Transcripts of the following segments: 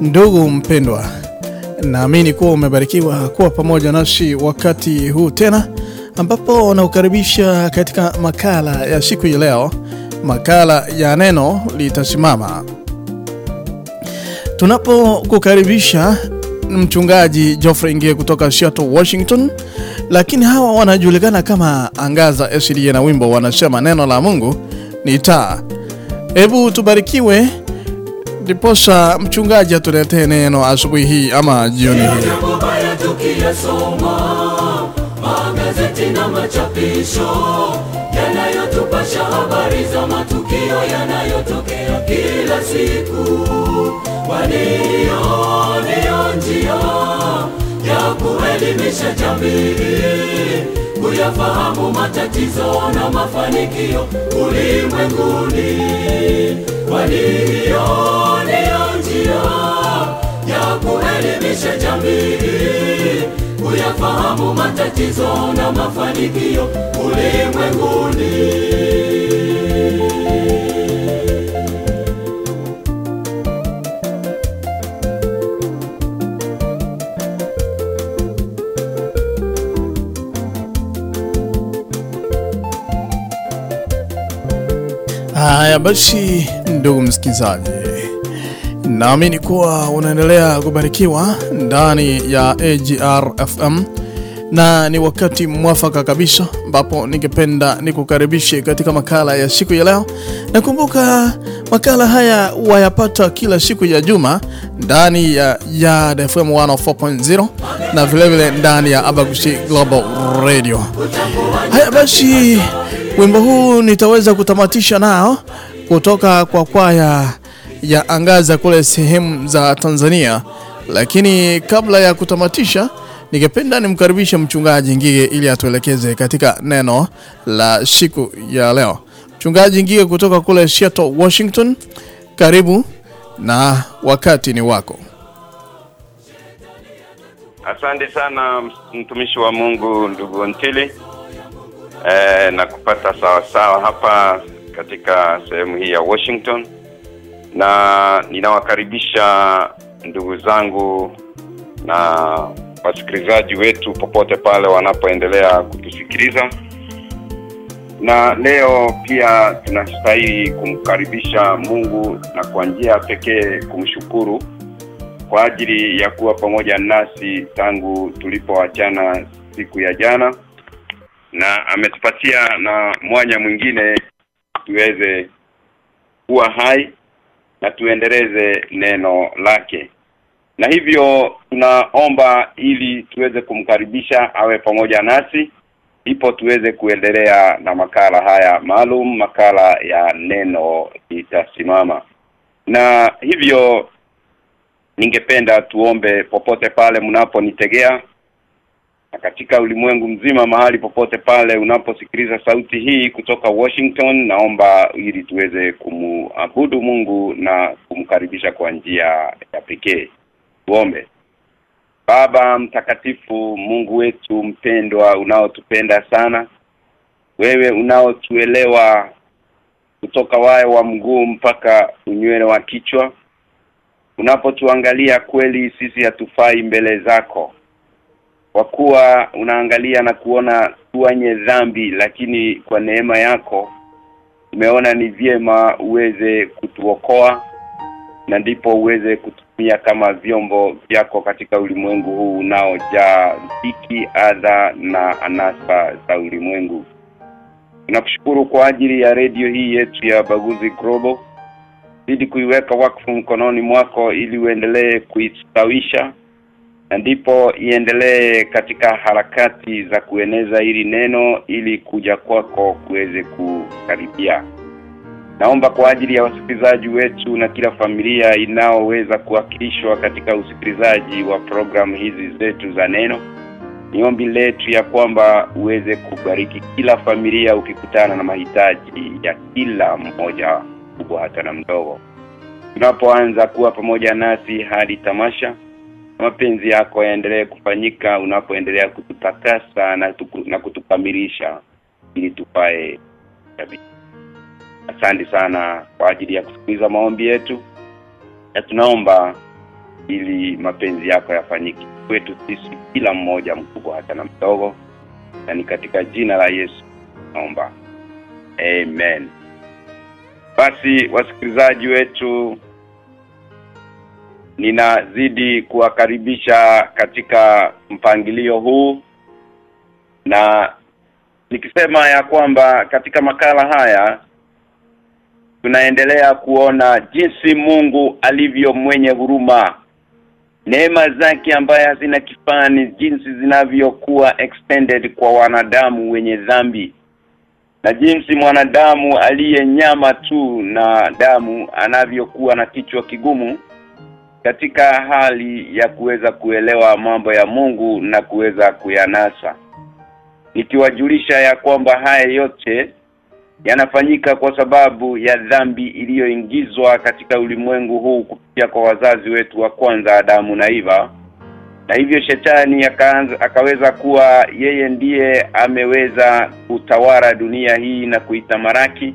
Ndugu mpendwa, naamini kuwa umebarikiwa kuwa pamoja nasi wakati huu tena, ambapo naukaribisha katika makala ya siku ya leo, makala ya neno litasimama. Tunapokukaribisha mchungaji Geoffrey Ngie kutoka Seattle, Washington, lakini hawa wanajulikana kama Angaza SDA na wimbo wanasema neno la Mungu ni taa. Hebu tubarikiwe ndiposa mchungaji atuletee neno asubuhi hii ama jioni hii. Magazeti na machapisho yanayotupasha habari za matukio yanayotokea kila siku, ndiyo njia kuelimisha jamii kuyafahamu matatizo na mafanikio ulimwenguni, kwani hiyo ndiyo njia ya kuelimisha jamii kuyafahamu matatizo na mafanikio ulimwenguni. Haya basi, ndugu msikizaji naamini kuwa unaendelea kubarikiwa ndani ya AGR FM na ni wakati mwafaka kabisa ambapo ningependa nikukaribishe katika makala ya siku ya leo. Nakumbuka makala haya wayapata kila siku ya juma ndani ya Yard FM 104.0 na vilevile ndani ya Abagusi Global Radio. Haya basi, wimbo huu nitaweza kutamatisha nao kutoka kwa kwaya ya Angaza kule sehemu za Tanzania, lakini kabla ya kutamatisha, ningependa nimkaribishe mchungaji Ngige ili atuelekeze katika neno la siku ya leo. Mchungaji Ngige kutoka kule Seattle, Washington, karibu na wakati ni wako. Asante sana mtumishi wa Mungu ndugu Ntili e, na kupata sawasawa sawa hapa katika sehemu hii ya Washington, na ninawakaribisha ndugu zangu na wasikilizaji wetu popote pale wanapoendelea kutusikiliza, na leo pia tunastahili kumkaribisha Mungu na kwa njia pekee kumshukuru kwa ajili ya kuwa pamoja nasi tangu tulipoachana siku ya jana na ametupatia na mwanya mwingine tuweze kuwa hai na tuendeleze neno lake. Na hivyo tunaomba ili tuweze kumkaribisha awe pamoja nasi ipo tuweze kuendelea na makala haya maalum makala ya neno itasimama na hivyo ningependa tuombe popote pale mnaponitegea na katika ulimwengu mzima mahali popote pale unaposikiliza sauti hii kutoka Washington naomba ili tuweze kumuabudu Mungu na kumkaribisha kwa njia ya pekee. Tuombe. Baba mtakatifu Mungu wetu mpendwa unaotupenda sana wewe unaotuelewa kutoka wayo wa mguu mpaka unywele wa kichwa unapotuangalia kweli sisi hatufai mbele zako kwa kuwa unaangalia na kuona tuanye dhambi lakini kwa neema yako umeona ni vyema uweze kutuokoa na ndipo uweze kutumia kama vyombo vyako katika ulimwengu huu unaojaa dhiki adha na anasa za ulimwengu. Tunakushukuru kwa ajili ya redio hii yetu ya Baguzi Global. Zidi kuiweka wakfu mkononi mwako ili uendelee kuistawisha ndipo iendelee katika harakati za kueneza hili neno ili kuja kwako kuweze kukaribia. Naomba kwa ajili ya wasikilizaji wetu na kila familia inaoweza kuwakilishwa katika usikilizaji wa programu hizi zetu za neno Ni ombi letu ya kwamba uweze kubariki kila familia ukikutana na mahitaji ya kila mmoja kubwa hata na mdogo. Tunapoanza kuwa pamoja nasi hadi tamasha mapenzi yako yaendelee kufanyika unapoendelea kututakasa na, tuku, na kutukamilisha ili tupae kabisa asante sana kwa ajili ya kusikiliza maombi yetu na tunaomba ili mapenzi yako yafanyike kwetu sisi kila mmoja mkubwa hata na mdogo na ni katika jina la Yesu naomba amen. Basi wasikilizaji wetu ninazidi kuwakaribisha katika mpangilio huu na nikisema ya kwamba katika makala haya tunaendelea kuona jinsi Mungu alivyo mwenye huruma neema zake ambaye hazina kifani jinsi zinavyokuwa extended kwa wanadamu wenye dhambi na jinsi mwanadamu aliye nyama tu na damu anavyokuwa na kichwa kigumu katika hali ya kuweza kuelewa mambo ya Mungu na kuweza kuyanasa. Nikiwajulisha ya kwamba haya yote yanafanyika kwa sababu ya dhambi iliyoingizwa katika ulimwengu huu kupitia kwa wazazi wetu wa kwanza Adamu na Eva na hivyo shetani akaanza akaweza kuwa yeye ndiye ameweza kutawala dunia hii na kuitamaraki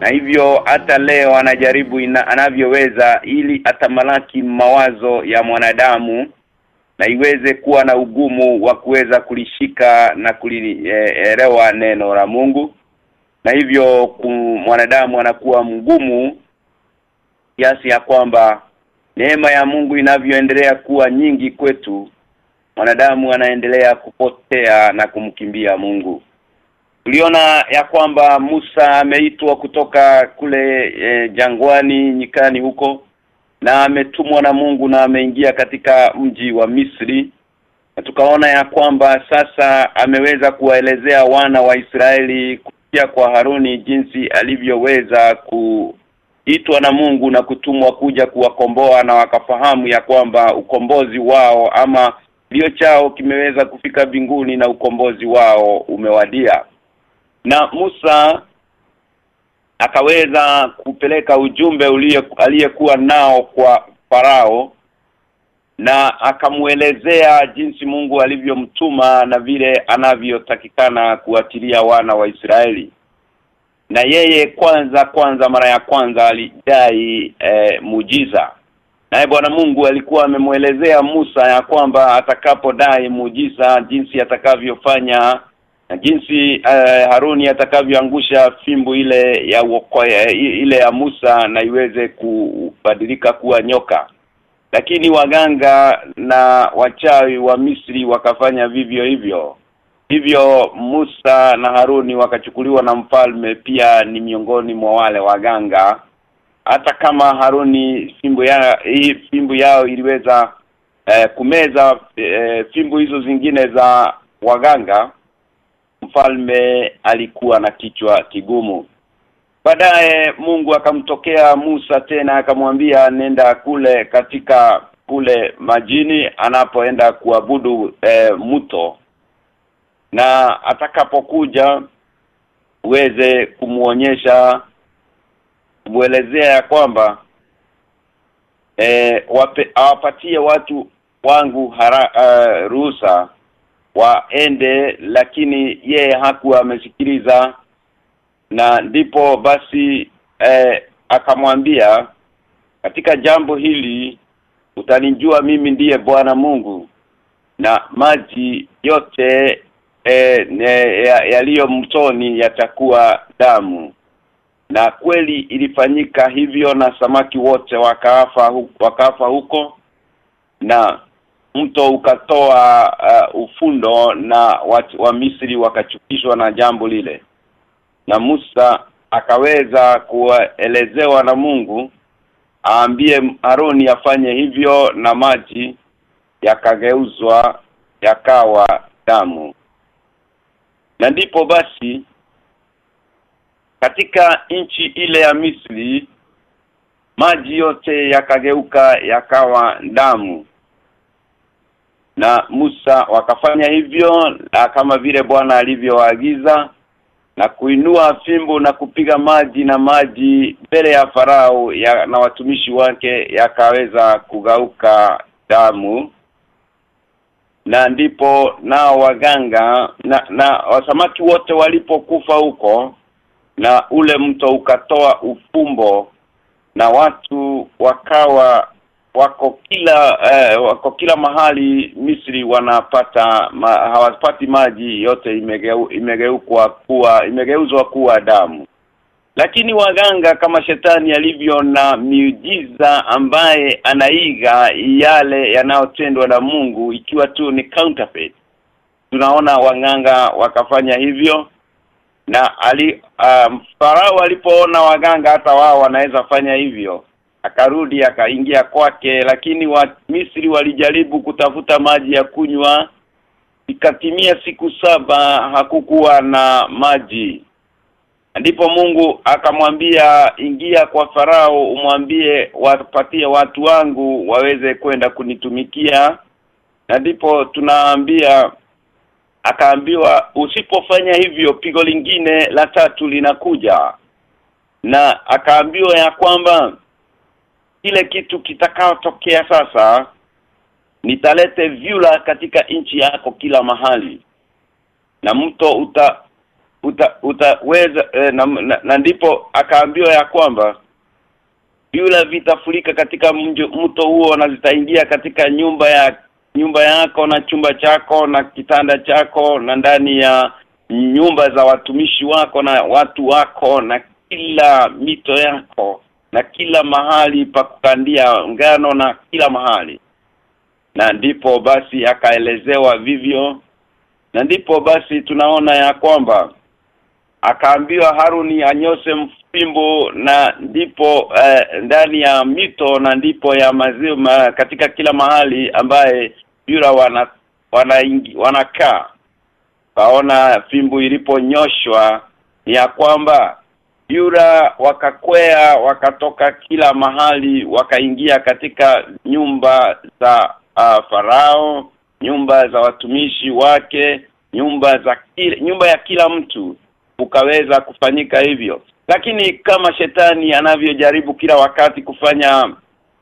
na hivyo hata leo anajaribu ina, anavyoweza ili atamalaki mawazo ya mwanadamu na iweze kuwa na ugumu wa kuweza kulishika na kulielewa neno la Mungu. Na hivyo mwanadamu anakuwa mgumu kiasi ya kwamba neema ya Mungu inavyoendelea kuwa nyingi kwetu mwanadamu anaendelea kupotea na kumkimbia Mungu Tuliona ya kwamba Musa ameitwa kutoka kule e, jangwani nyikani huko na ametumwa na Mungu na ameingia katika mji wa Misri. Na tukaona ya kwamba sasa ameweza kuwaelezea wana wa Israeli kupitia kwa Haruni jinsi alivyoweza kuitwa na Mungu na kutumwa kuja kuwakomboa na wakafahamu ya kwamba ukombozi wao ama ndio chao kimeweza kufika binguni na ukombozi wao umewadia na Musa akaweza kupeleka ujumbe aliyekuwa nao kwa farao na akamuelezea jinsi Mungu alivyomtuma na vile anavyotakikana kuatilia wana wa Israeli. Na yeye kwanza kwanza mara ya kwanza alidai e, mujiza naye Bwana Mungu alikuwa amemuelezea Musa ya kwamba atakapodai mujiza jinsi atakavyofanya na jinsi uh, Haruni atakavyoangusha fimbo ile ya uokoe, ile ya Musa na iweze kubadilika kuwa nyoka. Lakini waganga na wachawi wa Misri wakafanya vivyo hivyo. Hivyo Musa na Haruni wakachukuliwa na mfalme pia ni miongoni mwa wale waganga. Hata kama Haruni fimbo ya hii fimbo yao iliweza eh, kumeza eh, fimbo hizo zingine za waganga mfalme alikuwa na kichwa kigumu. Baadaye Mungu akamtokea Musa tena akamwambia nenda kule katika kule majini anapoenda kuabudu e, mto. Na atakapokuja uweze kumuonyesha muelezea kwamba e, wape, awapatie watu wangu hara, uh, ruhusa waende lakini yeye hakuwa amesikiliza. Na ndipo basi eh, akamwambia katika jambo hili utanijua mimi ndiye Bwana Mungu na maji yote eh, yaliyo mtoni yatakuwa damu. Na kweli ilifanyika hivyo na samaki wote wakaafa huko, wakafa huko. Na mto ukatoa uh, ufundo na watu wa Misri wakachukishwa na jambo lile. Na Musa akaweza kuelezewa na Mungu aambie Aroni afanye hivyo na maji yakageuzwa yakawa damu. Na ndipo basi katika nchi ile ya Misri maji yote yakageuka yakawa damu na Musa wakafanya hivyo na kama vile Bwana alivyoagiza na kuinua fimbo na kupiga maji na maji mbele ya farao ya, na watumishi wake yakaweza kugauka damu. Na ndipo nao waganga na, na wasamaki wote walipokufa huko na ule mto ukatoa ufumbo na watu wakawa wako kila eh, wako kila mahali Misri wanapata ma, hawapati maji yote imegeu, imegeukwa kuwa imegeuzwa kuwa damu. Lakini waganga kama shetani alivyo na miujiza ambaye anaiga yale yanayotendwa na Mungu ikiwa tu ni counterfeit. Tunaona waganga wakafanya hivyo na ali um, farao alipoona waganga hata wao wanaweza fanya hivyo akarudi akaingia kwake lakini wa Misri walijaribu kutafuta maji ya kunywa. Ikatimia siku saba hakukuwa na maji. Ndipo Mungu akamwambia ingia kwa farao umwambie wapatie watu wangu waweze kwenda kunitumikia. Na ndipo tunaambia akaambiwa usipofanya hivyo pigo lingine la tatu linakuja. Na akaambiwa ya kwamba kile kitu kitakaotokea sasa nitalete vyula katika nchi yako kila mahali. Na mto uta uta utaweza eh, na, na, na ndipo akaambiwa ya kwamba vyula vitafurika katika mjo, mto huo na zitaingia katika nyumba ya nyumba yako na chumba chako na kitanda chako na ndani ya nyumba za watumishi wako na watu wako na kila mito yako na kila mahali pa kukandia ngano na kila mahali. Na ndipo basi akaelezewa vivyo na ndipo basi tunaona ya kwamba akaambiwa Haruni anyose mfimbo na ndipo eh, ndani ya mito na ndipo ya maziwa katika kila mahali ambaye yura wana wanakaa. Wana kaona fimbo iliponyoshwa ya kwamba yura wakakwea wakatoka kila mahali wakaingia katika nyumba za uh, farao nyumba za watumishi wake nyumba za kila, nyumba ya kila mtu ukaweza kufanyika hivyo. Lakini kama shetani anavyojaribu kila wakati kufanya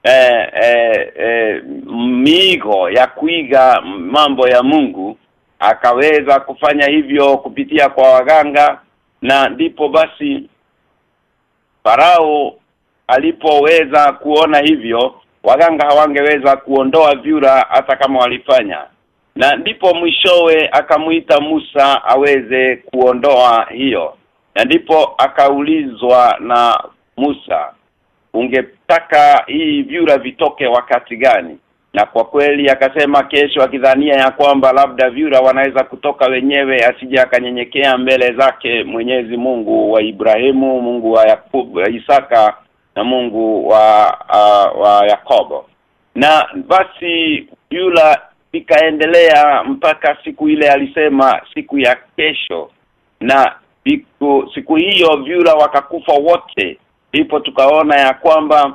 eh, eh, eh, migo ya kuiga mambo ya Mungu akaweza kufanya hivyo kupitia kwa waganga na ndipo basi Farao alipoweza kuona hivyo waganga hawangeweza kuondoa vyura hata kama walifanya. Na ndipo mwishowe akamuita Musa aweze kuondoa hiyo. Na ndipo akaulizwa na Musa ungetaka hii vyura vitoke wakati gani na kwa kweli akasema kesho akidhania ya kwamba labda vyura wanaweza kutoka wenyewe asije akanyenyekea mbele zake Mwenyezi Mungu wa Ibrahimu Mungu wa Yakubu, Isaka na Mungu wa uh, wa Yakobo. Na basi yula ikaendelea mpaka siku ile alisema siku ya kesho. Na siku siku hiyo vyura wakakufa wote. Ipo tukaona ya kwamba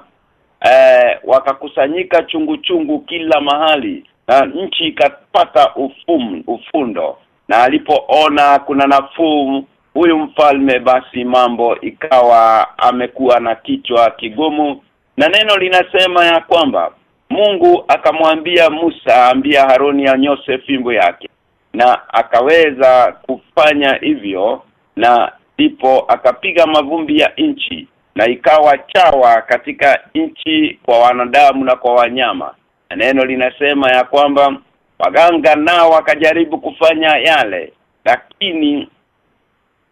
eh, wakakusanyika chungu chungu kila mahali na nchi ikapata ufum, ufundo. Na alipoona kuna nafuu huyu mfalme basi mambo ikawa amekuwa na kichwa kigumu. Na neno linasema ya kwamba Mungu akamwambia Musa ambia Haroni anyose fimbo yake. Na akaweza kufanya hivyo na ndipo akapiga mavumbi ya nchi na ikawa chawa katika nchi kwa wanadamu na kwa wanyama. Na neno linasema ya kwamba waganga nao wakajaribu kufanya yale lakini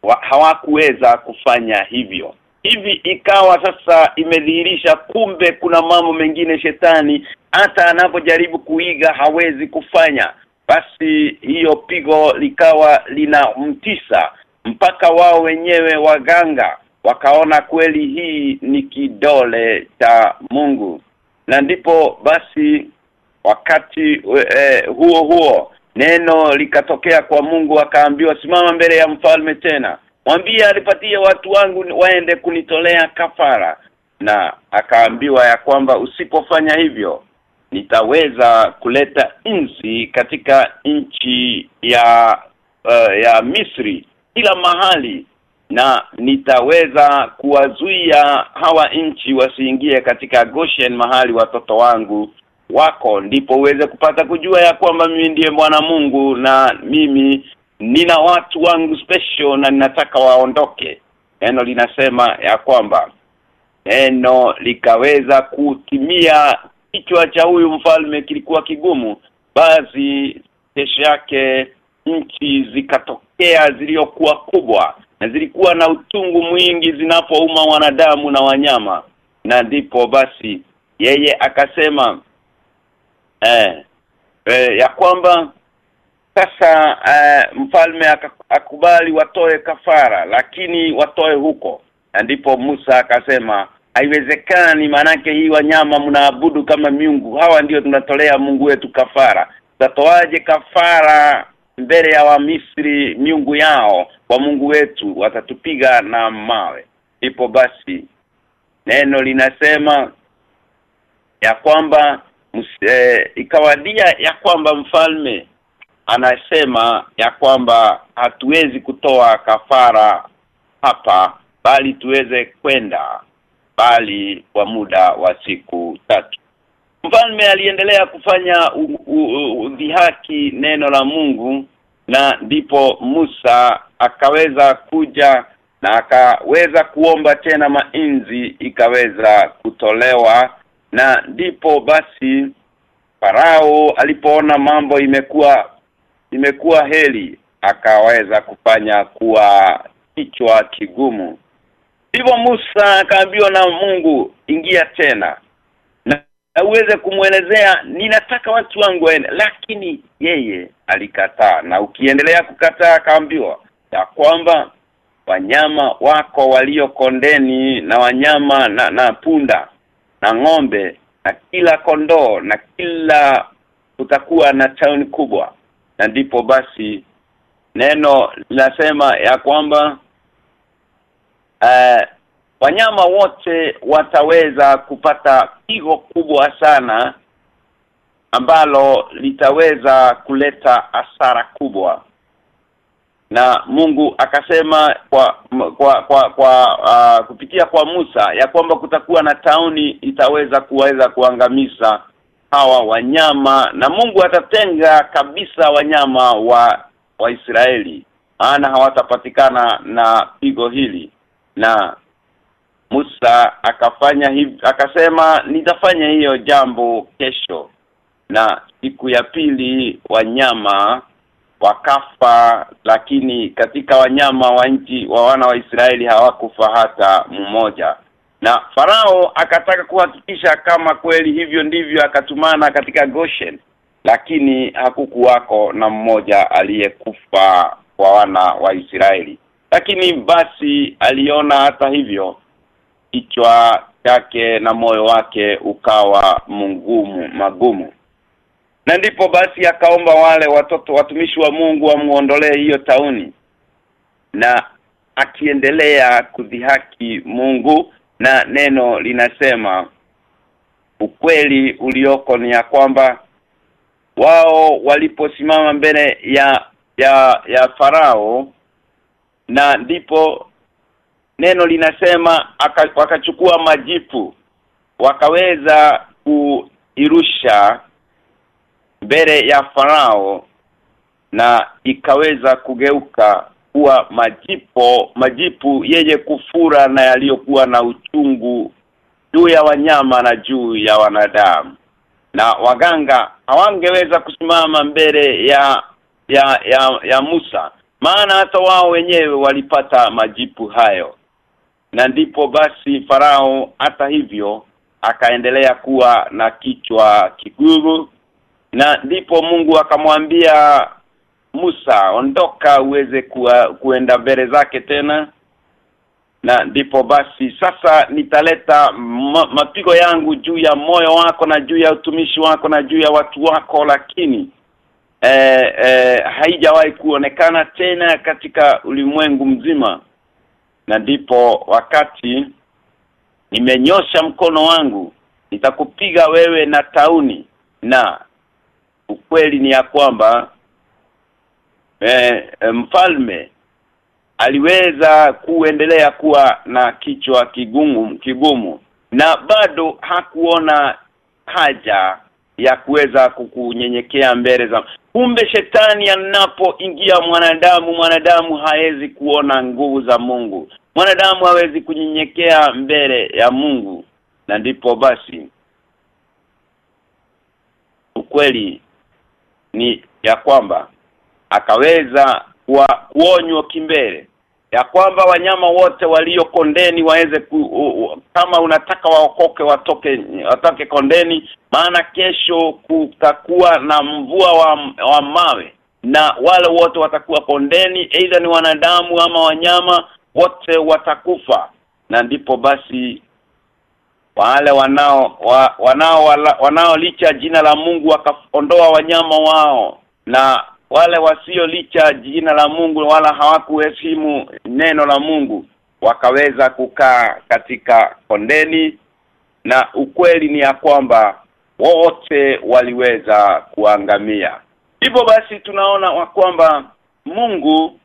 wa, hawakuweza kufanya hivyo. Hivi ikawa sasa imedhihirisha kumbe kuna mambo mengine shetani hata anapojaribu kuiga hawezi kufanya. Basi hiyo pigo likawa linamtisa mpaka wao wenyewe waganga wakaona kweli hii ni kidole cha Mungu. Na ndipo basi wakati eh, huo huo neno likatokea kwa Mungu akaambiwa simama mbele ya mfalme tena. Mwambie alipatie watu wangu waende kunitolea kafara. Na akaambiwa ya kwamba usipofanya hivyo nitaweza kuleta nzi katika nchi ya uh, ya Misri kila mahali na nitaweza kuwazuia hawa nchi wasiingie katika Goshen mahali watoto wangu wako ndipo uweze kupata kujua ya kwamba mimi ndiye Bwana Mungu na mimi nina watu wangu special na ninataka waondoke. Neno linasema ya kwamba neno likaweza kutimia kichwa cha huyu mfalme kilikuwa kigumu basi kesho yake nchi zikatokea zilizokuwa kubwa na zilikuwa na utungu mwingi zinapouma wanadamu na wanyama. Na ndipo basi yeye akasema eh, eh ya kwamba sasa eh, mfalme akakubali watoe kafara lakini watoe huko. Na ndipo Musa akasema haiwezekani manake hii wanyama mnaabudu kama miungu. Hawa ndio tunatolea Mungu wetu kafara. Tatoaje kafara mbele ya Wamisri miungu yao kwa Mungu wetu watatupiga na mawe. Ipo basi neno linasema ya kwamba e, ikawadia ya kwamba mfalme anasema ya kwamba hatuwezi kutoa kafara hapa bali tuweze kwenda bali kwa muda wa siku tatu mfalme aliendelea kufanya udhihaki neno la Mungu na ndipo Musa akaweza kuja na akaweza kuomba tena mainzi ikaweza kutolewa. Na ndipo basi Farao alipoona mambo imekuwa imekuwa heli akaweza kufanya kuwa kichwa kigumu. Hivyo Musa akaambiwa na Mungu ingia tena. na uweze kumwelezea ninataka watu wangu waende. Lakini yeye alikataa na ukiendelea kukataa akaambiwa ya kwamba wanyama wako walio kondeni na wanyama na, na punda na ng'ombe na kila kondoo na kila utakuwa na town kubwa. Na ndipo basi neno linasema ya kwamba uh, wanyama wote wataweza kupata pigo kubwa sana ambalo litaweza kuleta hasara kubwa. Na Mungu akasema kwa kwa kwa, kwa uh, kupitia kwa Musa ya kwamba kutakuwa na tauni itaweza kuweza kuangamiza hawa wanyama na Mungu atatenga kabisa wanyama wa wa Israeli maana hawatapatikana na pigo hili. Na Musa akafanya hivi akasema nitafanya hiyo jambo kesho. Na siku ya pili wanyama wakafa lakini katika wanyama wa nchi wa wana wa Israeli hawakufa hata mmoja. Na farao akataka kuhakikisha kama kweli hivyo ndivyo akatumana katika Goshen lakini hakukuwako na mmoja aliyekufa kwa wana wa Israeli. Lakini basi aliona hata hivyo kichwa chake na moyo wake ukawa mgumu magumu. Na ndipo basi akaomba wale watoto watumishi wa Mungu wamuondolee hiyo tauni na akiendelea kudhihaki Mungu na neno linasema ukweli ulioko ni ya kwamba wao waliposimama mbele ya ya ya farao na ndipo neno linasema wakachukua majipu wakaweza kuirusha mbele ya farao na ikaweza kugeuka kuwa majipo majipu yeye kufura na yaliyokuwa na uchungu juu ya wanyama na juu ya wanadamu. Na waganga hawangeweza kusimama mbele ya ya ya, ya Musa maana hata wao wenyewe walipata majipu hayo na ndipo basi farao hata hivyo akaendelea kuwa na kichwa kigumu na ndipo Mungu akamwambia Musa ondoka uweze kuwa, kuenda mbele zake tena. Na ndipo basi sasa nitaleta ma, mapigo yangu juu ya moyo wako na juu ya utumishi wako na juu ya watu wako lakini eh, eh, haijawahi kuonekana tena katika ulimwengu mzima na ndipo wakati nimenyosha mkono wangu nitakupiga wewe na tauni na ukweli ni ya kwamba e, mfalme aliweza kuendelea kuwa na kichwa kigumu kigumu na bado hakuona haja ya kuweza kukunyenyekea mbele za kumbe shetani anapoingia mwanadamu mwanadamu hawezi kuona nguvu za Mungu. Mwanadamu hawezi kunyenyekea mbele ya Mungu. Na ndipo basi ukweli ni ya kwamba akaweza kuonywa kimbele ya kwamba wanyama wote walio kondeni waweze kama unataka waokoke watoke watoke kondeni maana kesho kutakuwa na mvua wa, wa mawe na wale wote watakuwa kondeni aidha ni wanadamu ama wanyama wote watakufa. Na ndipo basi wale wanao wa, wanao wala, wanao licha jina la Mungu wakaondoa wanyama wao na wale wasiolicha jina la Mungu wala hawakuheshimu neno la Mungu wakaweza kukaa katika kondeni na ukweli ni ya kwamba wote waliweza kuangamia. Hivyo basi tunaona wa kwamba Mungu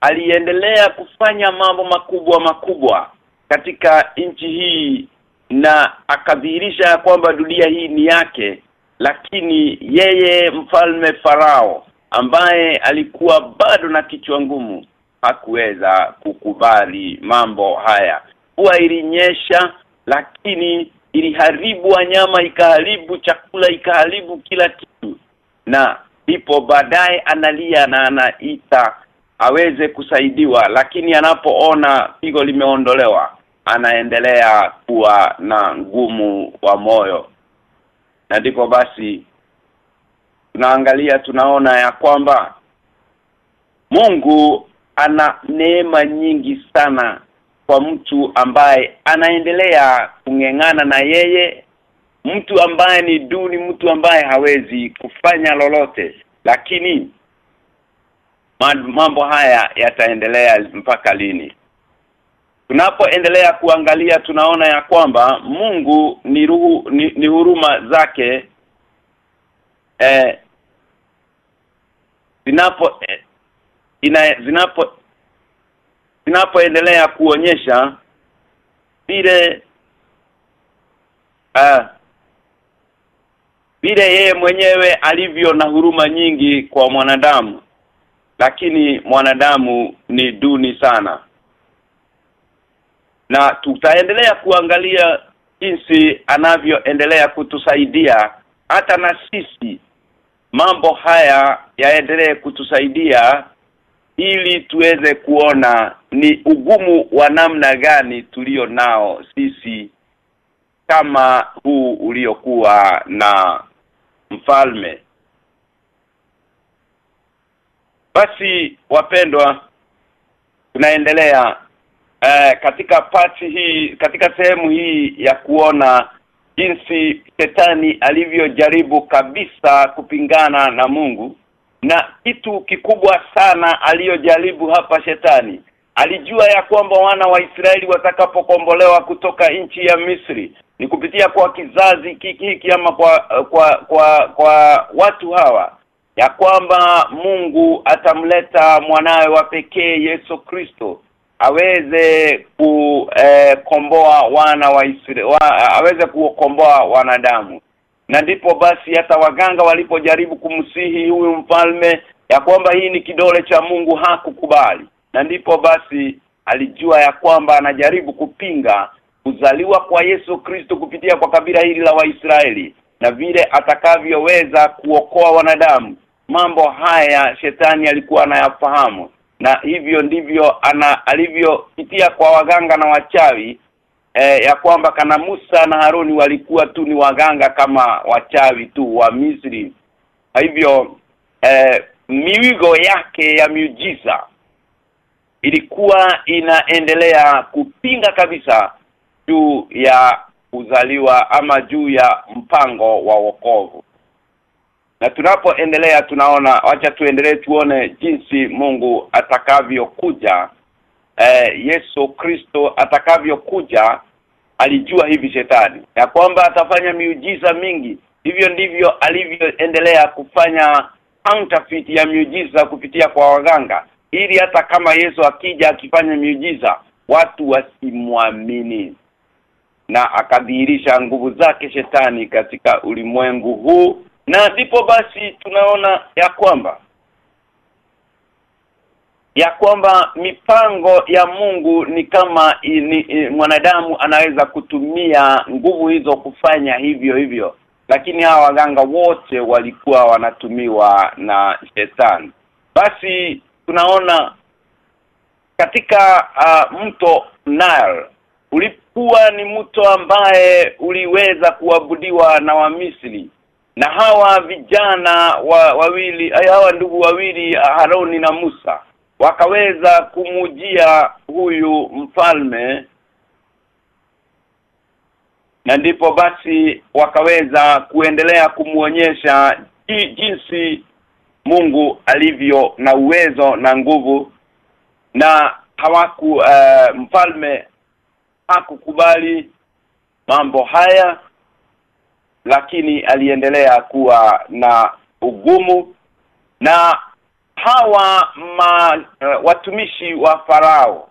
aliendelea kufanya mambo makubwa makubwa katika nchi hii na akadhihirisha kwamba dunia hii ni yake lakini yeye mfalme farao ambaye alikuwa bado na kichwa ngumu hakuweza kukubali mambo haya. Huwa ilinyesha lakini iliharibu wanyama ikaharibu chakula ikaharibu kila kitu. Na ndipo baadaye analia na anaita aweze kusaidiwa lakini anapoona pigo limeondolewa anaendelea kuwa na ngumu wa moyo. Na ndipo basi tunaangalia tunaona ya kwamba Mungu ana neema nyingi sana kwa mtu ambaye anaendelea kungengana na yeye. Mtu ambaye ni duni mtu ambaye hawezi kufanya lolote. Lakini mambo haya yataendelea mpaka lini? Tunapoendelea kuangalia tunaona ya kwamba Mungu ni ruhu ni, ni huruma zake eh zinapo eh, ina zinapo zinapoendelea kuonyesha vile uh, vile yeye mwenyewe alivyo na huruma nyingi kwa mwanadamu lakini mwanadamu ni duni sana. Na tutaendelea kuangalia jinsi anavyoendelea kutusaidia hata na sisi mambo haya yaendelee kutusaidia ili tuweze kuona ni ugumu wa namna gani tulio nao sisi kama huu uliokuwa na mfalme. Basi wapendwa tunaendelea eh, katika pati hii katika sehemu hii ya kuona jinsi shetani alivyojaribu kabisa kupingana na Mungu. Na kitu kikubwa sana aliyojaribu hapa shetani alijua ya kwamba wana wa Israeli watakapokombolewa kutoka nchi ya Misri ni kupitia kwa kizazi hiki ama kwa kwa kwa kwa watu hawa ya kwamba Mungu atamleta mwanawe wa pekee Yesu Kristo aweze kukomboa eh, wana wa Israeli wa, aweze kuokomboa wanadamu. Na ndipo basi hata waganga walipojaribu kumsihi huyu mfalme ya kwamba hii ni kidole cha Mungu hakukubali. Na ndipo basi alijua ya kwamba anajaribu kupinga kuzaliwa kwa Yesu Kristo kupitia kwa kabila hili la Waisraeli na vile atakavyoweza kuokoa wanadamu. Mambo haya shetani alikuwa anayafahamu na hivyo ndivyo ana alivyopitia kwa waganga na wachawi eh, ya kwamba kana Musa na Haroni walikuwa tu ni waganga kama wachawi tu wa Misri. Kwa hivyo eh, miwigo yake ya miujiza ilikuwa inaendelea kupinga kabisa juu ya kuzaliwa ama juu ya mpango wa wokovu na tunapoendelea tunaona wacha tuendelee tuone jinsi Mungu atakavyokuja. Eh, Yesu Kristo atakavyokuja alijua hivi shetani ya kwamba atafanya miujiza mingi. Hivyo ndivyo alivyoendelea kufanya counterfeit ya miujiza kupitia kwa waganga ili hata kama Yesu akija akifanya miujiza watu wasimwamini na akadhihirisha nguvu zake shetani katika ulimwengu huu na ndipo basi tunaona ya kwamba ya kwamba mipango ya Mungu ni kama ni, ni, mwanadamu anaweza kutumia nguvu hizo kufanya hivyo hivyo lakini hawa waganga wote walikuwa wanatumiwa na shetani. Basi tunaona katika uh, mto Nile ulikuwa ni mto ambaye uliweza kuabudiwa na Wamisri na hawa vijana wa, wawili hawa ndugu wawili Haroni na Musa wakaweza kumujia huyu mfalme. Na ndipo basi wakaweza kuendelea kumuonyesha jinsi Mungu alivyo na uwezo na nguvu. Na hawaku uh, mfalme hakukubali mambo haya lakini aliendelea kuwa na ugumu. Na hawa ma, uh, watumishi wa farao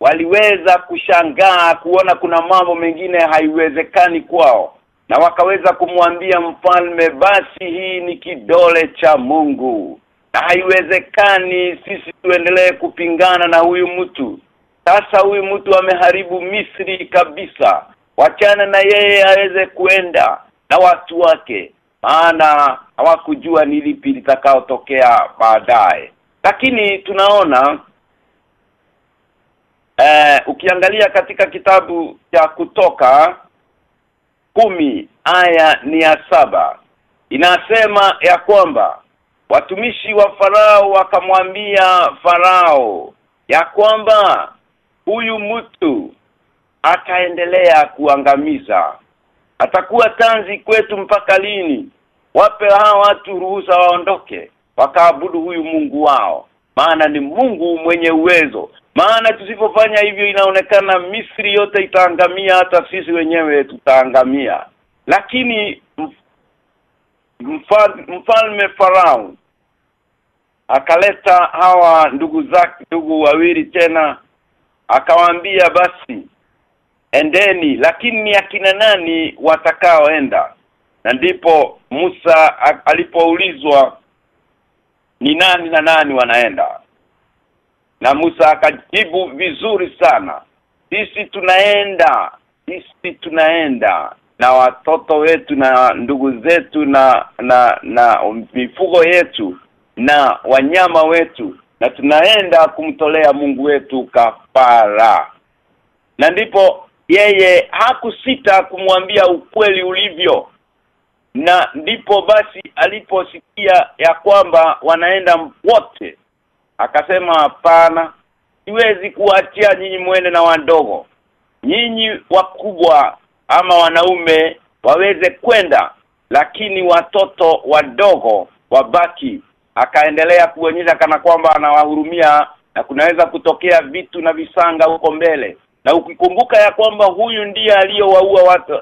waliweza kushangaa kuona kuna mambo mengine haiwezekani kwao na wakaweza kumwambia mfalme basi hii ni kidole cha Mungu na haiwezekani sisi tuendelee kupingana na huyu mtu. Sasa huyu mtu ameharibu Misri kabisa. Wachana na yeye aweze kuenda na watu wake maana hawakujua ni lipi litakaotokea baadaye. Lakini tunaona eh, ukiangalia katika kitabu cha kutoka kumi aya ni ya saba inasema ya kwamba watumishi wa farao wakamwambia farao ya kwamba huyu mtu ataendelea kuangamiza atakuwa tanzi kwetu mpaka lini? Wape hawa watu ruhusa waondoke wakaabudu huyu Mungu wao. Maana ni Mungu mwenye uwezo. Maana tusipofanya hivyo inaonekana Misri yote itaangamia hata sisi wenyewe tutaangamia. Lakini mfalme Farao akaleta hawa ndugu zake ndugu wawili tena akawaambia basi endeni lakini ni akina nani watakaoenda? Na ndipo Musa alipoulizwa ni nani na nani wanaenda? Na Musa akajibu vizuri sana sisi tunaenda sisi tunaenda na watoto wetu na ndugu zetu na na na mifugo yetu na wanyama wetu na tunaenda kumtolea Mungu wetu kafara. Na ndipo yeye hakusita kumwambia ukweli ulivyo. Na ndipo basi aliposikia ya kwamba wanaenda wote akasema hapana siwezi kuachia nyinyi mwende na wadogo nyinyi wakubwa ama wanaume waweze kwenda lakini watoto wadogo wabaki. Akaendelea kuonyesha kana kwamba anawahurumia na kunaweza kutokea vitu na visanga huko mbele na ukikumbuka ya kwamba huyu ndiye aliyowaua watu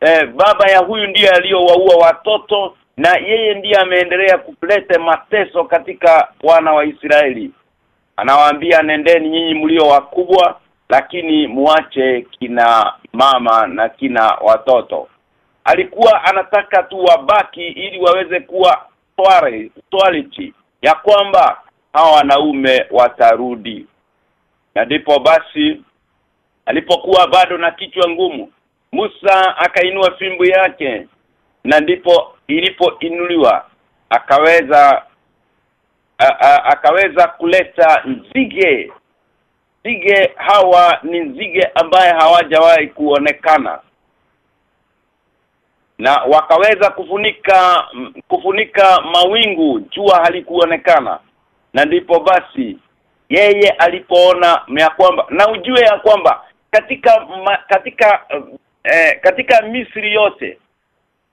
eh, baba ya huyu ndiye aliyowaua watoto na yeye ndiye ameendelea kuleta mateso katika wana wa Israeli. Anawaambia nendeni nyinyi mlio wakubwa lakini muache kina mama na kina watoto. Alikuwa anataka tu wabaki ili waweze kuwa quality ya kwamba hawa wanaume watarudi. Na ndipo basi alipokuwa bado na kichwa ngumu Musa akainua fimbo yake na ndipo ilipoinuliwa akaweza a, a, akaweza kuleta nzige. Nzige hawa ni nzige ambaye hawajawahi kuonekana. Na wakaweza kufunika kufunika mawingu jua halikuonekana. Na ndipo basi yeye alipoona ya kwamba na ujue ya kwamba katika ma, katika eh, katika Misri yote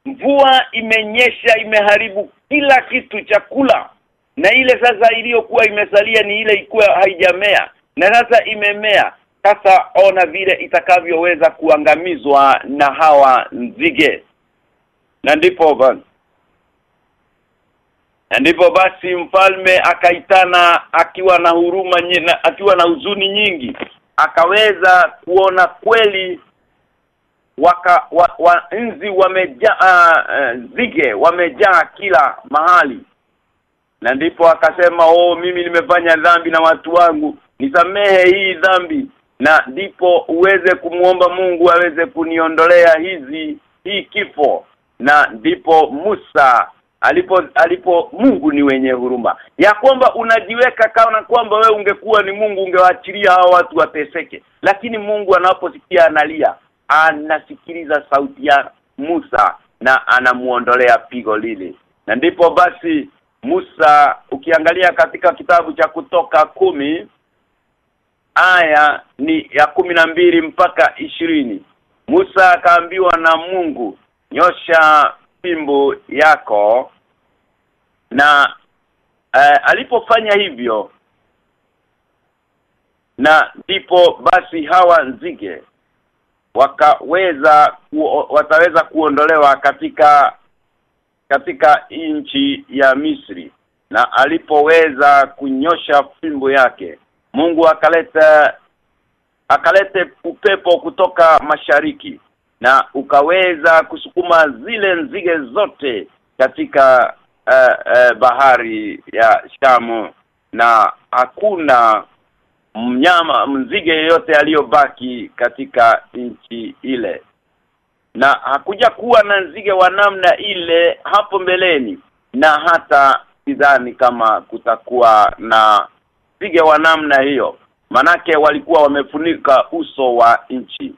mvua imenyesha imeharibu kila kitu chakula. Na ile sasa iliyokuwa imesalia ni ile ilikuwa haijamea. Na sasa imemea. Sasa ona vile itakavyoweza kuangamizwa na hawa nzige. Na ndipo basi na ndipo basi mfalme akaitana akiwa na huruma akiwa na huzuni nyingi akaweza kuona kweli waka wa, wa nzi wamejaa uh, zige wamejaa kila mahali. Na ndipo akasema oh mimi nimefanya dhambi na watu wangu. Nisamehe hii dhambi. Na ndipo uweze kumuomba Mungu aweze kuniondolea hizi hii kifo. Na ndipo Musa alipo alipo Mungu ni wenye huruma. Ya kwamba unajiweka kana kwamba we ungekuwa ni Mungu ungewaachilia hao watu wateseke. Lakini Mungu anaposikia analia anasikiliza sauti ya Musa na anamuondolea pigo lile. Na ndipo basi Musa ukiangalia katika kitabu cha kutoka kumi aya ni ya kumi na mbili mpaka ishirini Musa akaambiwa na Mungu nyosha fimbo yako na uh, alipofanya hivyo na ndipo basi hawa nzige wakaweza ku, wataweza kuondolewa katika katika nchi ya Misri. Na alipoweza kunyosha fimbo yake Mungu akaleta akalete upepo kutoka mashariki na ukaweza kusukuma zile nzige zote katika uh, uh, bahari ya Shamu na hakuna mnyama mzige yeyote aliyobaki katika nchi ile. Na hakuja kuwa na nzige wa namna ile hapo mbeleni na hata sidhani kama kutakuwa na nzige wa namna hiyo. Manake walikuwa wamefunika uso wa nchi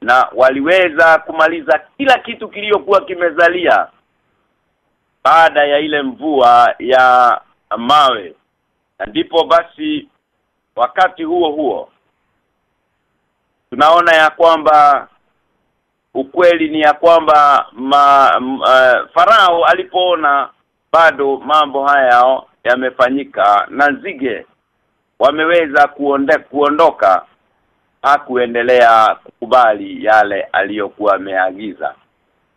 na waliweza kumaliza kila kitu kiliyokuwa kimezalia baada ya ile mvua ya mawe. Na ndipo basi wakati huo huo tunaona ya kwamba ukweli ni ya kwamba ma, m, uh, farao alipoona bado mambo haya yamefanyika na nzige wameweza kuonde, kuondoka hakuendelea kukubali yale aliyokuwa ameagiza.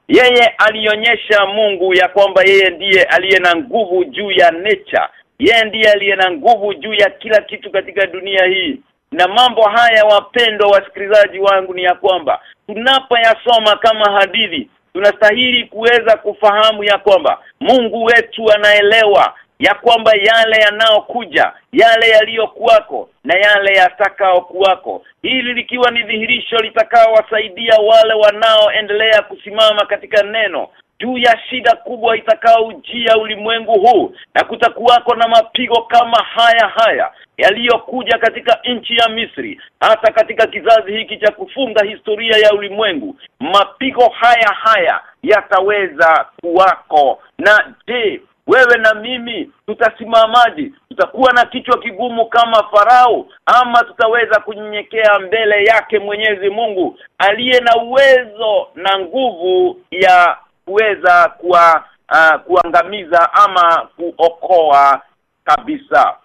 Yeye alionyesha Mungu ya kwamba yeye ndiye aliye na nguvu juu ya nature. Yeye ndiye aliye na nguvu juu ya kila kitu katika dunia hii. Na mambo haya wapendwa wasikilizaji wangu ni ya kwamba tunapoyasoma kama hadithi tunastahili kuweza kufahamu ya kwamba Mungu wetu anaelewa ya kwamba yale yanaokuja yale yaliyokuwako na yale yatakaokuwako. Hili likiwa ni dhihirisho litakaowasaidia wale wanaoendelea kusimama katika neno juu ya shida kubwa itakaojia ulimwengu huu na kutakuwako na mapigo kama haya haya yaliyokuja katika nchi ya Misri hata katika kizazi hiki cha kufunga historia ya ulimwengu. Mapigo haya haya yataweza kuwako. Na je wewe na mimi tutasimamaji tutakuwa na kichwa kigumu kama farao ama tutaweza kunyenyekea mbele yake Mwenyezi Mungu aliye na uwezo na nguvu ya kuweza kuwa uh, kuangamiza ama kuokoa kabisa.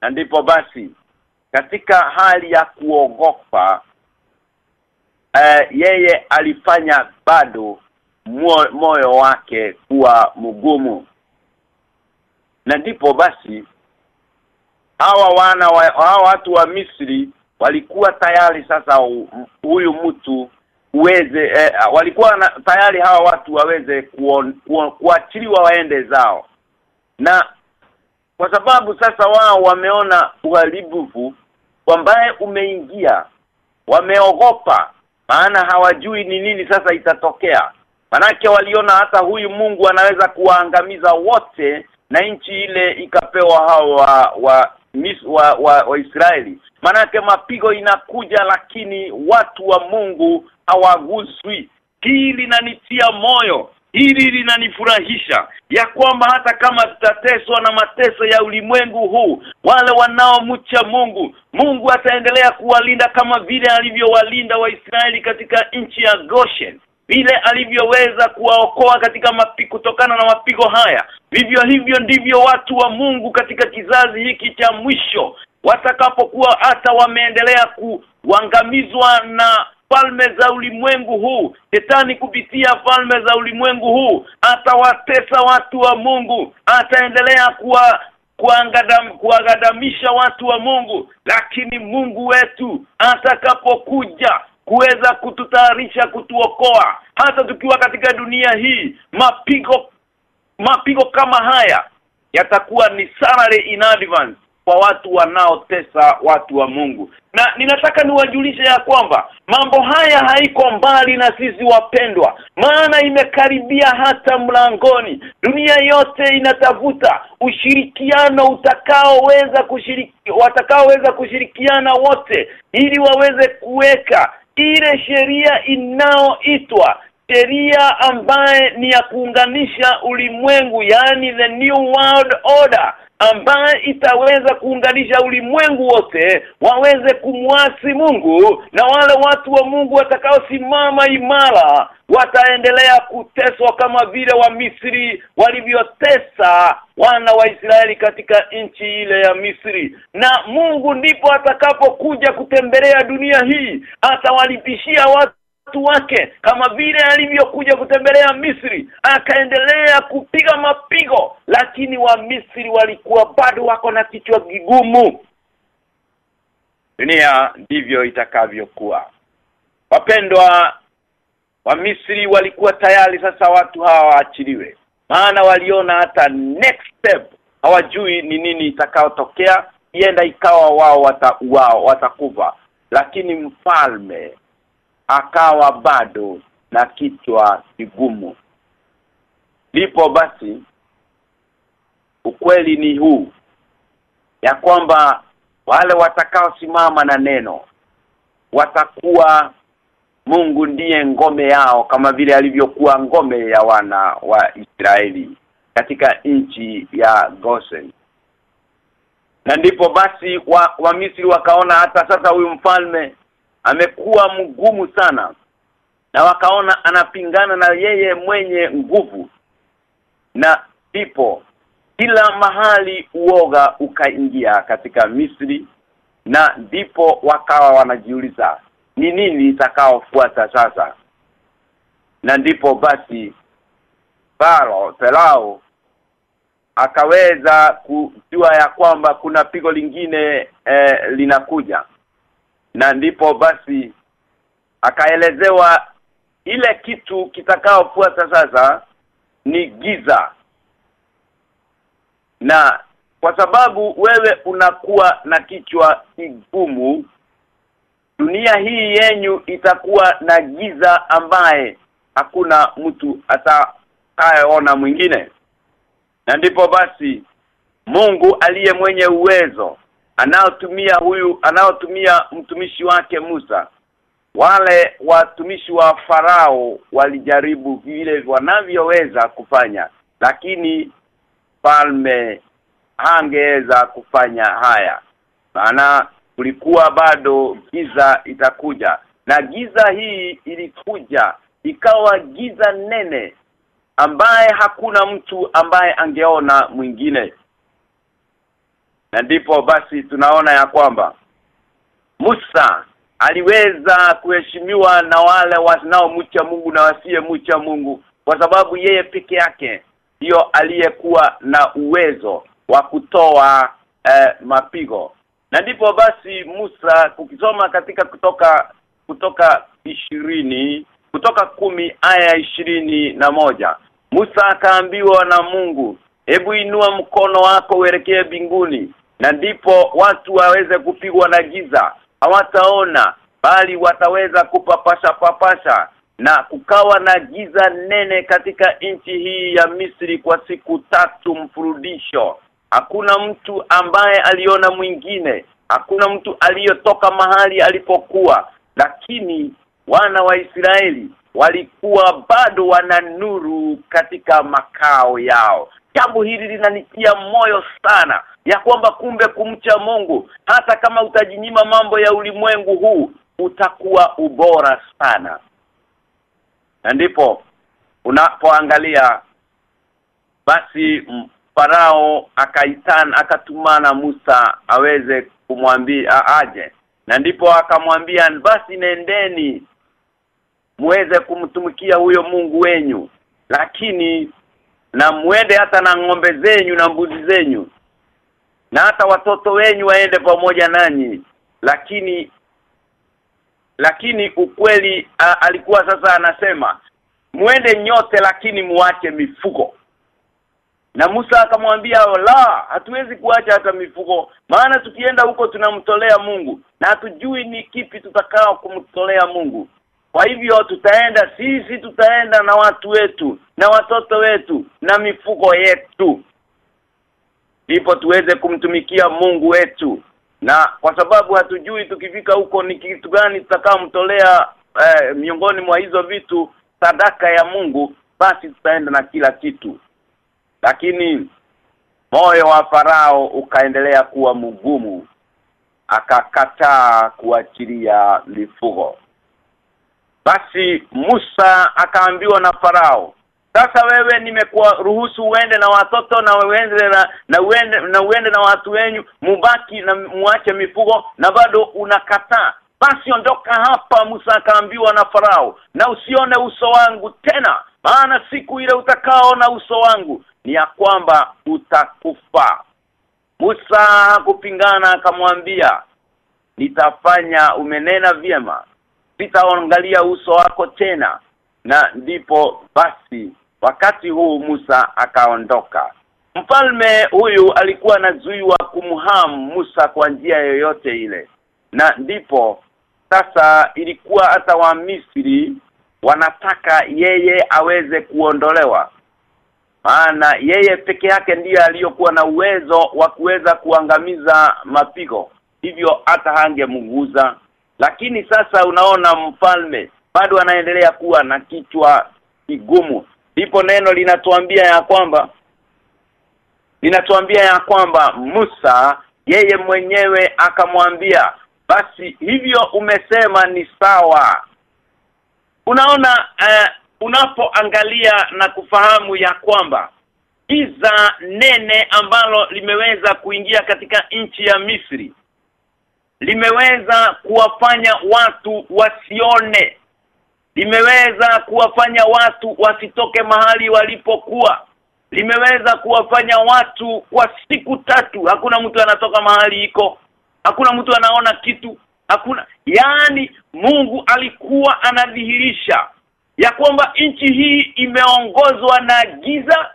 Na ndipo basi katika hali ya kuogopa uh, yeye alifanya bado moyo wake kuwa mgumu. Na ndipo basi hawa wana wa, hawa watu wa Misri walikuwa tayari sasa huyu mtu uweze eh, walikuwa na, tayari hawa watu waweze kuachiliwa waende zao. Na kwa sababu sasa wao wameona uharibifu ambaye umeingia wameogopa maana hawajui ni nini sasa itatokea manake waliona hata huyu Mungu anaweza kuwaangamiza wote na nchi ile ikapewa hawa wa wa, wa, wa Israeli. Manake mapigo inakuja lakini watu wa Mungu hawaguswi. Hii linanitia moyo hili linanifurahisha ya kwamba hata kama tutateswa na mateso ya ulimwengu huu wale wanaomcha Mungu Mungu ataendelea kuwalinda kama vile alivyowalinda Waisraeli katika nchi ya Goshen vile alivyoweza kuwaokoa katika mapi, kutokana na mapigo haya. Vivyo hivyo ndivyo watu wa Mungu katika kizazi hiki cha mwisho watakapokuwa hata wameendelea kuangamizwa na falme za ulimwengu huu. Shetani kupitia falme za ulimwengu huu atawatesa watu wa Mungu ataendelea kuwa kuangadam, kuagadamisha watu wa Mungu. Lakini Mungu wetu atakapokuja kuweza kututayarisha kutuokoa. Hata tukiwa katika dunia hii mapigo mapigo kama haya yatakuwa ni salary in advance kwa watu wanaotesa watu wa Mungu. Na ninataka niwajulishe ya kwamba mambo haya haiko mbali na sisi wapendwa. Maana imekaribia hata mlangoni. Dunia yote inatafuta ushirikiano utakaoweza kushiriki watakaoweza kushirikiana wote ili waweze kuweka ile sheria inaoitwa sheria ambaye ni ya kuunganisha ulimwengu yani the new world order ambaye itaweza kuunganisha ulimwengu wote waweze kumwasi Mungu na wale watu wa Mungu watakaosimama imara wataendelea kuteswa kama vile wa Misri walivyotesa wana wa Israeli katika nchi ile ya Misri. Na Mungu ndipo atakapokuja kutembelea dunia hii atawalipishia watu watu wake kama vile alivyokuja kutembelea Misri akaendelea kupiga mapigo lakini wa Misri walikuwa bado wako na kichwa kigumu. Dunia ndivyo itakavyokuwa. Wapendwa wa Misri walikuwa tayari sasa watu hawa waachiliwe maana waliona hata next step hawajui ni nini itakaotokea ienda ikawa wao wata, wao watakufa. Lakini mfalme akawa bado na kichwa kigumu. Lipo basi ukweli ni huu ya kwamba wale watakaosimama na neno watakuwa Mungu ndiye ngome yao kama vile alivyokuwa ngome ya wana wa Israeli katika nchi ya Goshen na ndipo basi wa, wa Misri wakaona hata sasa huyu mfalme amekuwa mgumu sana na wakaona anapingana na yeye mwenye nguvu. Na ndipo kila mahali uoga ukaingia katika Misri na ndipo wakawa wanajiuliza ni nini itakaofuata sasa? Na ndipo basi Faro Felao akaweza kujua ya kwamba kuna pigo lingine eh, linakuja na ndipo basi akaelezewa ile kitu kitakaofuata sasa ni giza. Na kwa sababu wewe unakuwa na kichwa kigumu dunia hii yenyu itakuwa na giza ambaye hakuna mtu atakayeona mwingine. Na ndipo basi Mungu aliye mwenye uwezo anaotumia huyu anaotumia mtumishi wake Musa. Wale watumishi wa farao walijaribu vile wanavyoweza kufanya lakini falme hangeweza kufanya haya. Maana kulikuwa bado giza itakuja na giza hii ilikuja ikawa giza nene ambaye hakuna mtu ambaye angeona mwingine na ndipo basi tunaona ya kwamba Musa aliweza kuheshimiwa na wale wanaomcha Mungu na wasiye mcha Mungu kwa sababu yeye peke yake ndiyo aliyekuwa na uwezo wa kutoa eh, mapigo. Na ndipo basi Musa kukisoma katika kutoka kutoka ishirini kutoka kumi aya ishirini na moja Musa akaambiwa na Mungu hebu inua mkono wako uelekee binguni na ndipo watu waweze kupigwa na giza. Hawataona bali wataweza kupapasha papasha. Na kukawa na giza nene katika nchi hii ya Misri kwa siku tatu mfurudisho. Hakuna mtu ambaye aliona mwingine. Hakuna mtu aliyotoka mahali alipokuwa. Lakini wana wa Israeli walikuwa bado wana nuru katika makao yao. Jambo hili linanitia moyo sana ya kwamba kumbe kumcha Mungu hata kama utajinyima mambo ya ulimwengu huu utakuwa ubora sana. Na ndipo unapoangalia basi farao akaitana akatumana Musa aweze kumwambia aje. Na ndipo akamwambia basi nendeni muweze kumtumikia huyo Mungu wenyu. Lakini na muende hata na ng'ombe zenyu na mbuzi zenyu na hata watoto wenyu waende pamoja nanyi. Lakini lakini ukweli a, alikuwa sasa anasema muende nyote lakini muache mifugo. Na Musa akamwambia la hatuwezi kuacha hata mifugo. Maana tukienda huko tunamtolea Mungu na hatujui ni kipi tutakao kumtolea Mungu. Kwa hivyo tutaenda sisi tutaenda na watu wetu na watoto wetu na mifugo yetu ndipo tuweze kumtumikia Mungu wetu. Na kwa sababu hatujui tukifika huko ni kitu gani tutakaomtolea eh, miongoni mwa hizo vitu sadaka ya Mungu basi tutaenda na kila kitu. Lakini moyo wa farao ukaendelea kuwa mgumu. Akakataa kuachilia mifugo. Basi Musa akaambiwa na farao sasa wewe nimekuwa ruhusu uende na watoto na uende na, na uende na uende na watu wenyu mubaki na muache mifugo na bado unakataa. Basi ondoka hapa Musa akaambiwa na farao na usione uso wangu tena maana siku ile utakaona uso wangu ni ya kwamba utakufa. Musa hakupingana akamwambia nitafanya umenena vyema. Sitaangalia uso wako tena. Na ndipo basi wakati huu Musa akaondoka. Mfalme huyu alikuwa anazuiwa kumhamu Musa kwa njia yoyote ile. Na ndipo sasa ilikuwa hata wa Misri wanataka yeye aweze kuondolewa. Maana yeye peke yake ndiye aliyokuwa na uwezo wa kuweza kuangamiza mapigo. Hivyo hata hangemuguza lakini sasa unaona mfalme bado anaendelea kuwa na kichwa kigumu ndipo neno linatuambia ya kwamba linatuambia ya kwamba Musa yeye mwenyewe akamwambia basi hivyo umesema ni sawa. Unaona uh, unapoangalia na kufahamu ya kwamba iza nene ambalo limeweza kuingia katika nchi ya Misri limeweza kuwafanya watu wasione limeweza kuwafanya watu wasitoke mahali walipokuwa. Limeweza kuwafanya watu kwa siku tatu hakuna mtu anatoka mahali iko. Hakuna mtu anaona kitu. Hakuna yani Mungu alikuwa anadhihirisha ya kwamba nchi hii imeongozwa na giza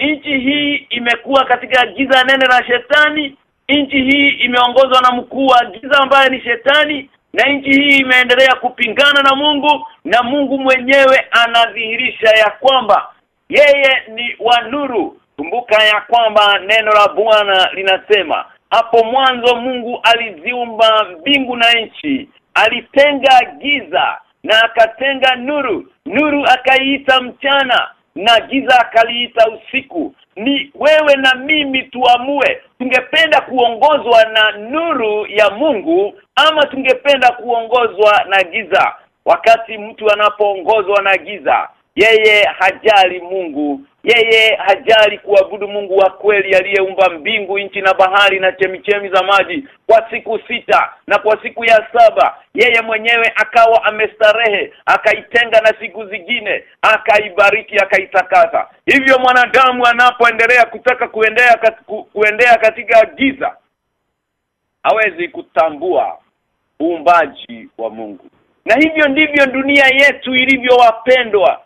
nchi hii imekuwa katika giza nene la shetani nchi hii imeongozwa na mkuu wa giza ambaye ni shetani na nchi hii imeendelea kupingana na Mungu na Mungu mwenyewe anadhihirisha ya kwamba yeye ni wa nuru. Kumbuka ya kwamba neno la Bwana linasema hapo mwanzo Mungu aliziumba mbingu na nchi alitenga giza na akatenga nuru. Nuru akaiita mchana na giza akaliita usiku ni wewe na mimi tuamue. Tungependa kuongozwa na nuru ya Mungu ama tungependa kuongozwa na giza? Wakati mtu anapoongozwa na giza yeye hajali Mungu. Yeye hajali kuabudu Mungu wa kweli aliyeumba mbingu nchi na bahari na chemichemi za maji kwa siku sita na kwa siku ya saba. Yeye mwenyewe akawa amestarehe akaitenga na siku zingine akaibariki akaitakasa. Hivyo mwanadamu anapoendelea kutaka kuendea kuendea katika giza hawezi kutambua uumbaji wa Mungu. Na hivyo ndivyo dunia yetu ilivyo wapendwa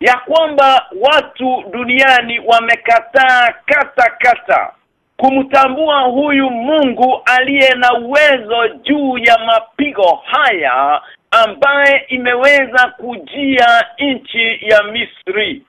ya kwamba watu duniani wamekataa kata kata kumtambua huyu Mungu aliye na uwezo juu ya mapigo haya ambaye imeweza kujia nchi ya Misri.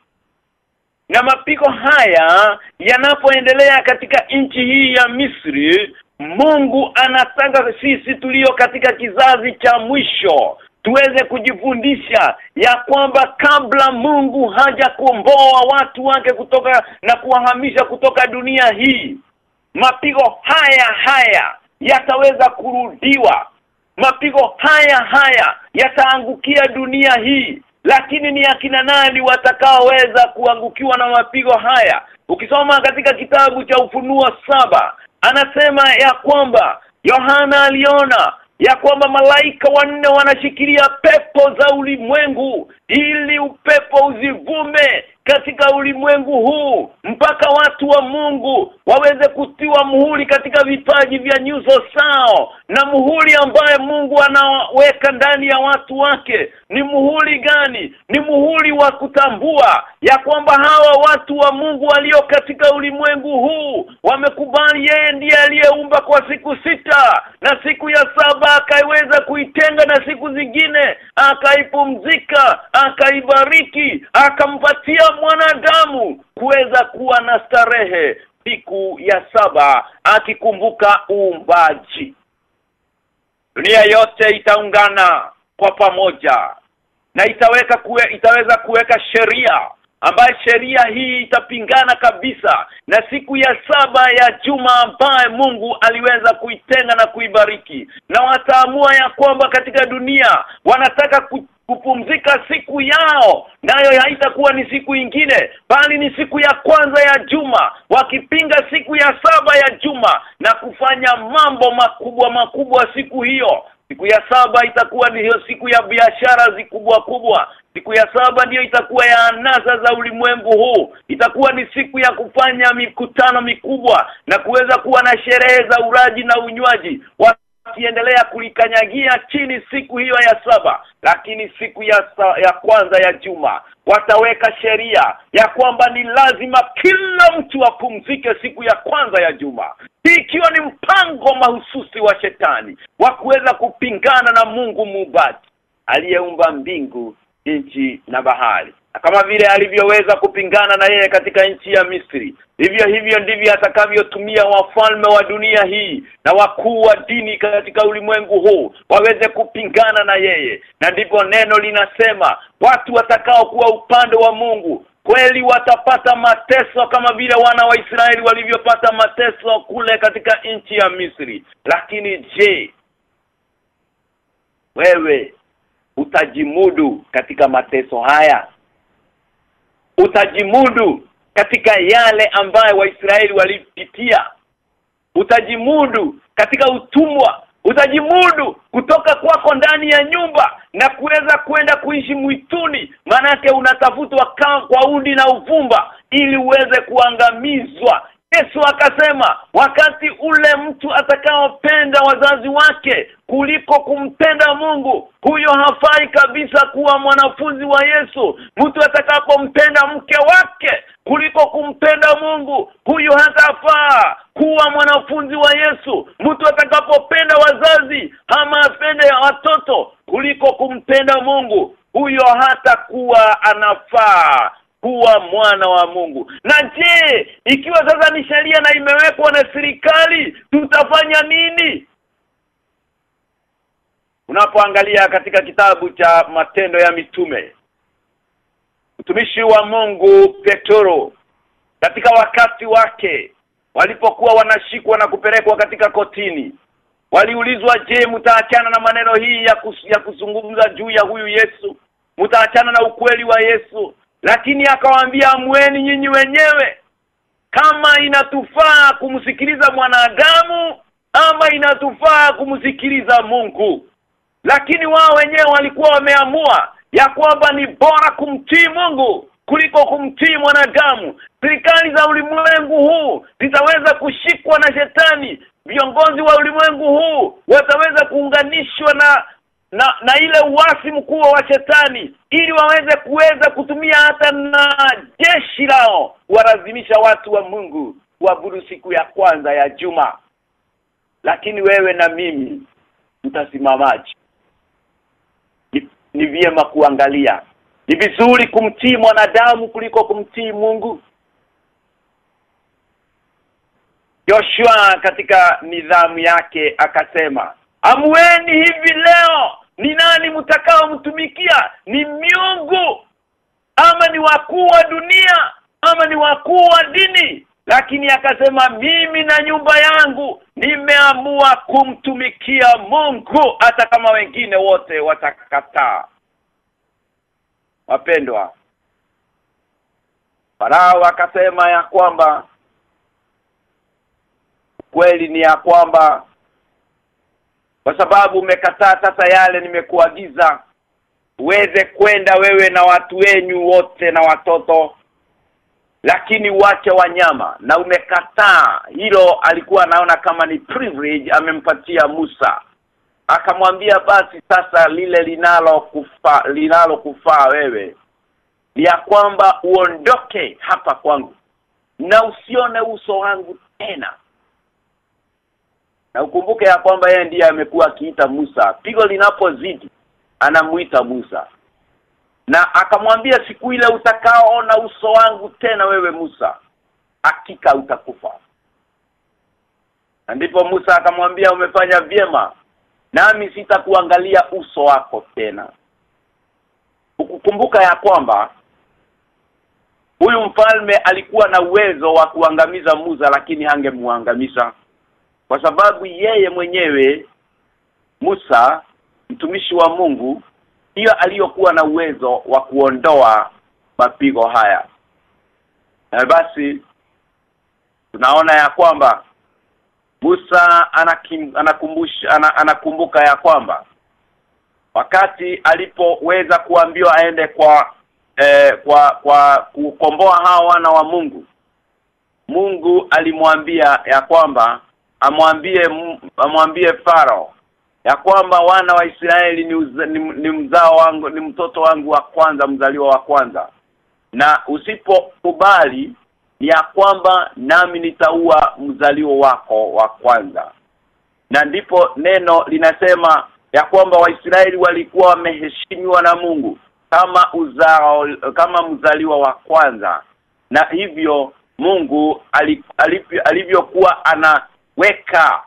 Na mapigo haya yanapoendelea katika nchi hii ya Misri Mungu anataka sisi tulio katika kizazi cha mwisho tuweze kujifundisha ya kwamba kabla Mungu hajakomboa watu wake kutoka na kuwahamisha kutoka dunia hii mapigo haya haya yataweza kurudiwa. Mapigo haya haya yataangukia dunia hii lakini ni akina nani watakaoweza kuangukiwa na mapigo haya? Ukisoma katika kitabu cha ufunuo saba anasema ya kwamba Yohana aliona ya kwamba malaika wanne wanashikilia pepo za ulimwengu ili upepo uzivume katika ulimwengu huu mpaka watu wa Mungu waweze kutiwa muhuri katika vipaji vya nyuso sao na muhuri ambaye Mungu anaweka ndani ya watu wake ni muhuri gani? Ni muhuri wa kutambua ya kwamba hawa watu wa Mungu walio katika ulimwengu huu wamekubali yeye ndiye aliyeumba kwa siku sita na siku ya saba akaiweza kuitenga na siku zingine akaipumzika akaibariki akampatia mwanadamu kuweza kuwa na starehe siku ya saba akikumbuka uumbaji. Dunia yote itaungana kwa pamoja na itaweka kue, itaweza kuweka sheria ambaye sheria hii itapingana kabisa na siku ya saba ya juma ambaye Mungu aliweza kuitenga na kuibariki. Na wataamua ya kwamba katika dunia wanataka ku, kupumzika siku yao nayo haitakuwa ni siku ingine bali ni siku ya kwanza ya juma wakipinga siku ya saba ya juma na kufanya mambo makubwa makubwa siku hiyo. Siku ya saba itakuwa ni hiyo siku ya biashara zikubwa kubwa. Siku ya saba ndiyo itakuwa ya anasa za ulimwengu huu. Itakuwa ni siku ya kufanya mikutano mikubwa na kuweza kuwa na sherehe za uraji na unywaji wakiendelea kulikanyagia chini siku hiyo ya saba lakini siku ya sa, ya kwanza ya juma wataweka sheria ya kwamba ni lazima kila mtu apumzike siku ya kwanza ya juma. Hii ikiwa ni mpango mahususi wa shetani wa kuweza kupingana na Mungu muumbaji aliyeumba mbingu nchi na bahari kama vile alivyoweza kupingana na yeye katika nchi ya Misri. Hivyo hivyo ndivyo atakavyotumia wafalme wa dunia hii na wakuu wa dini katika ulimwengu huu waweze kupingana na yeye. Na ndipo neno linasema watu watakao kuwa upande wa Mungu kweli watapata mateso kama vile wana wa Israeli walivyopata mateso kule katika nchi ya Misri. Lakini je wewe utajimudu katika mateso haya utajimudu katika yale ambayo waisraeli walipitia. Utajimudu katika utumwa. Utajimudu kutoka kwako ndani ya nyumba na kuweza kwenda kuishi mwituni. Manake unatafutwa kwa udi na uvumba ili uweze kuangamizwa Yesu akasema wakati ule mtu atakaopenda wazazi wake kuliko kumpenda Mungu huyo hafai kabisa kuwa mwanafunzi wa Yesu. Mtu atakapompenda mke wake kuliko kumpenda Mungu huyo hatafaa kuwa mwanafunzi wa Yesu. Mtu atakapopenda wazazi ama apende watoto kuliko kumpenda Mungu huyo hata kuwa anafaa kuwa mwana wa Mungu. Na je, ikiwa sasa ni sheria na imewekwa na serikali, tutafanya nini? Unapoangalia katika kitabu cha Matendo ya Mitume, mtumishi wa Mungu Petro katika wakati wake walipokuwa wanashikwa na kupelekwa katika kotini waliulizwa je mtaachana na maneno hii ya, kuzungumza juu ya huyu Yesu mtaachana na ukweli wa Yesu lakini akawaambia amweni nyinyi wenyewe kama inatufaa kumsikiliza mwanadamu ama inatufaa kumsikiliza Mungu. Lakini wao wenyewe walikuwa wameamua ya kwamba ni bora kumtii Mungu kuliko kumtii mwanadamu. Serikali za ulimwengu huu zitaweza kushikwa na shetani. Viongozi wa ulimwengu huu wataweza kuunganishwa na na na ile uasi mkuu wa shetani ili waweze kuweza kutumia hata na jeshi lao warazimisha watu wa Mungu kuabudu siku ya kwanza ya juma. Lakini wewe na mimi tutasimamaje ni, ni vyema kuangalia. Ni vizuri kumtii mwanadamu kuliko kumtii Mungu. Joshua katika nidhamu yake akasema Amweni hivi leo ni nani mtakao mtumikia ni miungu. Ama ni wakuu wa dunia ama ni wakuu wa dini. Lakini akasema mimi na nyumba yangu nimeamua kumtumikia Mungu hata kama wengine wote watakataa. Wapendwa Farao akasema ya kwamba kweli ni ya kwamba kwa sababu umekataa sasa yale nimekuagiza. Uweze kwenda wewe na watu wenyu wote na watoto. Lakini uache wanyama. Na umekataa. Hilo alikuwa anaona kama ni privilege amempatia Musa. Akamwambia basi sasa lile linalo kufa linalo kufaa wewe ya kwamba uondoke hapa kwangu. Na usione uso wangu tena na ukumbuke ya kwamba yeye ndiye amekuwa akiita Musa. Pigo linapozidi anamuita Musa. Na akamwambia siku ile utakaoona uso wangu tena wewe Musa hakika utakufa. Ndipo Musa akamwambia umefanya vyema nami sitakuangalia uso wako tena. Ukukumbuka ya kwamba huyu mfalme alikuwa na uwezo wa kuangamiza Musa lakini hangemuangamiza kwa sababu yeye mwenyewe Musa mtumishi wa Mungu hiyo aliyokuwa na uwezo wa kuondoa mapigo haya. Na basi tunaona ya kwamba Musa anakim, anakumbusha ana, anakumbuka ya kwamba wakati alipoweza kuambiwa aende kwa eh, kwa kwa kukomboa hawa wana wa Mungu Mungu alimwambia ya kwamba amwambie amwambie Farao ya kwamba wana wa Israeli ni, ni, ni mzao wangu ni mtoto wangu wa kwanza mzaliwa wa kwanza. Na usipokubali ni ya kwamba nami nitaua mzaliwa wako wa kwanza. Na ndipo neno linasema ya kwamba waisraeli walikuwa wameheshimiwa na Mungu kama uzao kama mzaliwa wa kwanza. Na hivyo Mungu alivyokuwa anaweka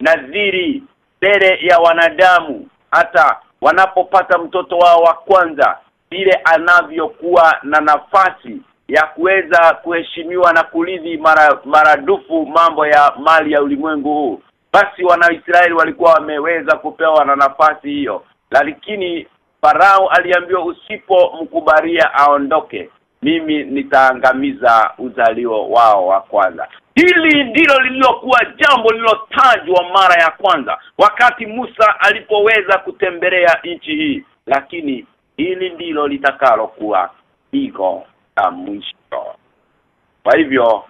nadhiri mbele ya wanadamu hata wanapopata mtoto wao wa kwanza vile anavyokuwa na nafasi ya kuweza kuheshimiwa na kulidhi mara maradufu mambo ya mali ya ulimwengu huu. Basi wanaisraeli walikuwa wameweza kupewa na nafasi hiyo. Lakini farao aliambiwa usipomkubalia aondoke mimi nitaangamiza uzalio wao wa kwanza Hili ndilo lililokuwa jambo lililotajwa mara ya kwanza wakati Musa alipoweza kutembelea nchi hii. Lakini hili ndilo litakalo kuwa pigo la mwisho. Kwa hivyo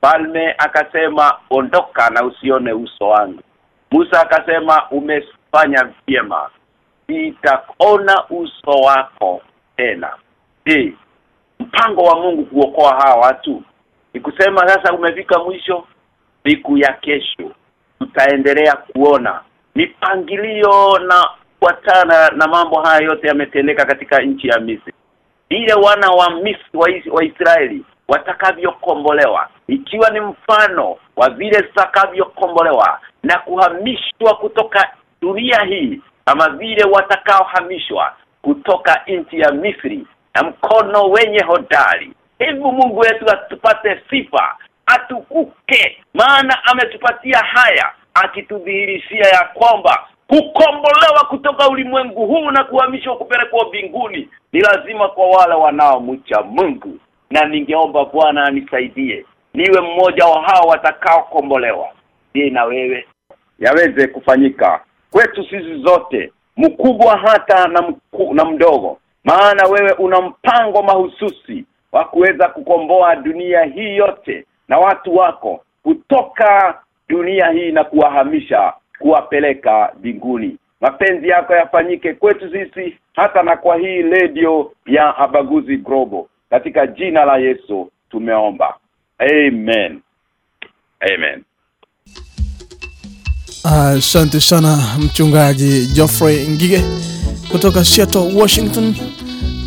Palme akasema ondoka na usione uso wangu. Musa akasema umefanya vyema. Nitaona uso wako tena. Je mpango wa Mungu kuokoa hawa watu ni kusema sasa umefika mwisho siku ya kesho tutaendelea kuona. Mipangilio na kufuatana na mambo haya yote yametendeka katika nchi ya Misri. Ile wana wa Misri wa, wa Israeli watakavyokombolewa ikiwa ni mfano wa vile zitakavyokombolewa na kuhamishwa kutoka dunia hii kama vile watakaohamishwa kutoka nchi ya Misri na mkono wenye hodari hebu Mungu wetu atupate sifa atukuke. Maana ametupatia haya akitudhihirishia ya kwamba kukombolewa kutoka ulimwengu huu na kuhamishwa kupelekwa mbinguni ni lazima kwa wale wanaomcha Mungu. Na ningeomba Bwana anisaidie niwe mmoja wa hao watakaokombolewa. Je na wewe? Yaweze kufanyika kwetu sisi zote mkubwa hata na, mku, na mdogo. Maana wewe una mpango mahususi wa kuweza kukomboa dunia hii yote na watu wako kutoka dunia hii na kuwahamisha kuwapeleka binguni mapenzi yako yafanyike kwetu sisi hata na kwa hii radio ya Abaguzi Global. Katika jina la Yesu tumeomba. Amen. Amen. Asante uh, sana mchungaji Geoffrey Ngige kutoka Seattle, Washington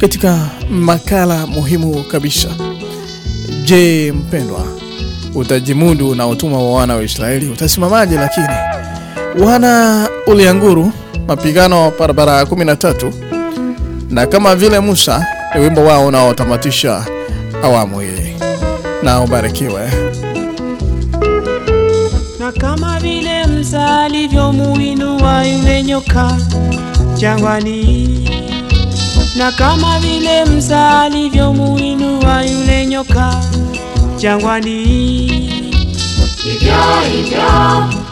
katika makala muhimu kabisa. Je, mpendwa, utajimudu na utumwa wa wana wa Israeli? Utasimamaje lakini? Wana ulianguru mapigano barabara ya 13 na kama vile Musa ni wimbo wao unaotamatisha awamu hii. Na ubarikiwe. na kama vile Musa alivyomuinua yule nyoka jangwani, na kama vile Musa wa yule nyoka jangwani, hivyo hivyo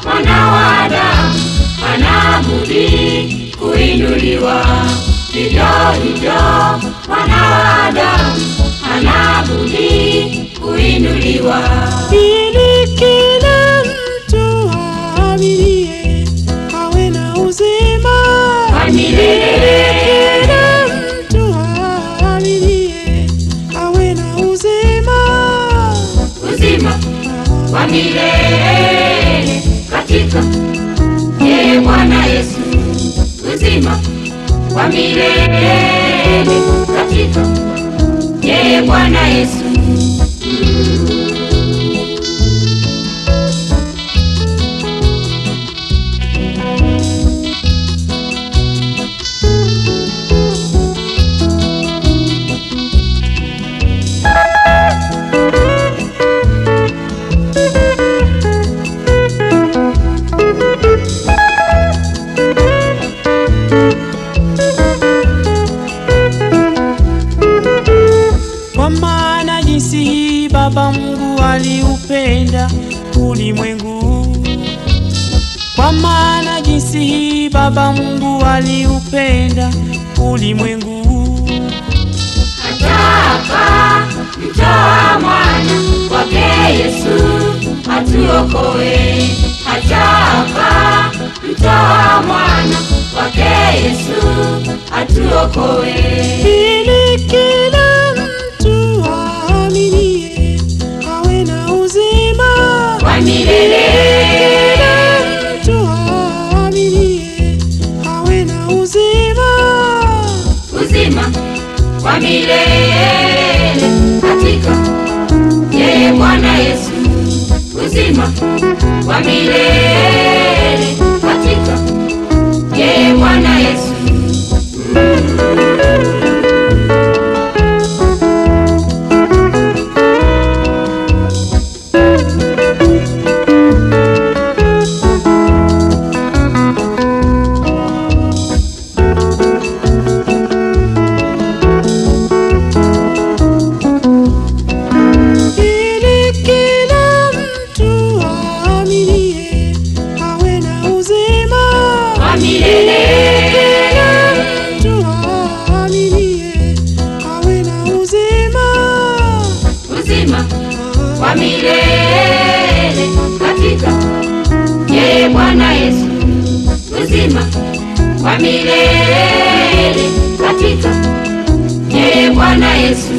mwana wa Adamu anabudi kuinuliwa. Hivyo hivyo mwana wa Adamu anabudi kuinuliwa. Ili kila mtu aaminie awe na uzima. Wa milele. Milele katika yeye Bwana Yesu, uzima wa milele katika yeye Bwana Yesu. Milele. Katika yeye Bwana Yesu, uzima wa milele. Katika yeye Bwana Yesu.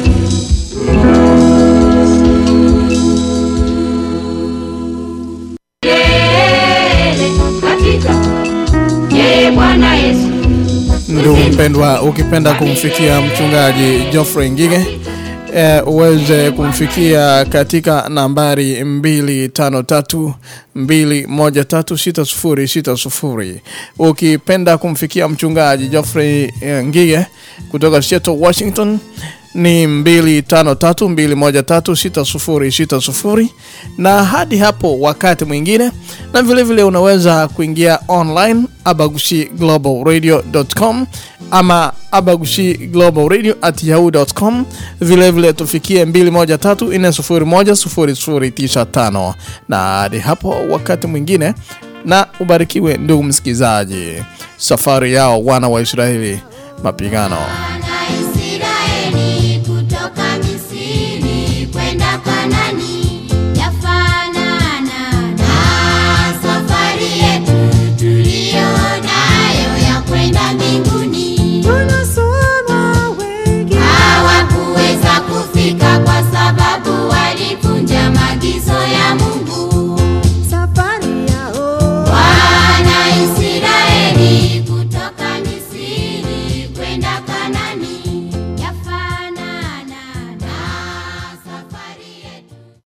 Ndugu mpendwa, ukipenda kumfikia mchungaji Geoffrey Ngige e, uweze kumfikia katika nambari 253 2136060. Ukipenda kumfikia mchungaji Geoffrey eh, Ngige kutoka Seattle, Washington ni 2532136060 na hadi hapo wakati mwingine. Na vile vile unaweza kuingia online abagushiglobalradio.com ama abagushiglobalradio at yahoo.com vile tufikie 21340100095 na hadi hapo wakati mwingine. Na ubarikiwe ndugu msikizaji safari yao wana wa Israeli. Mapigano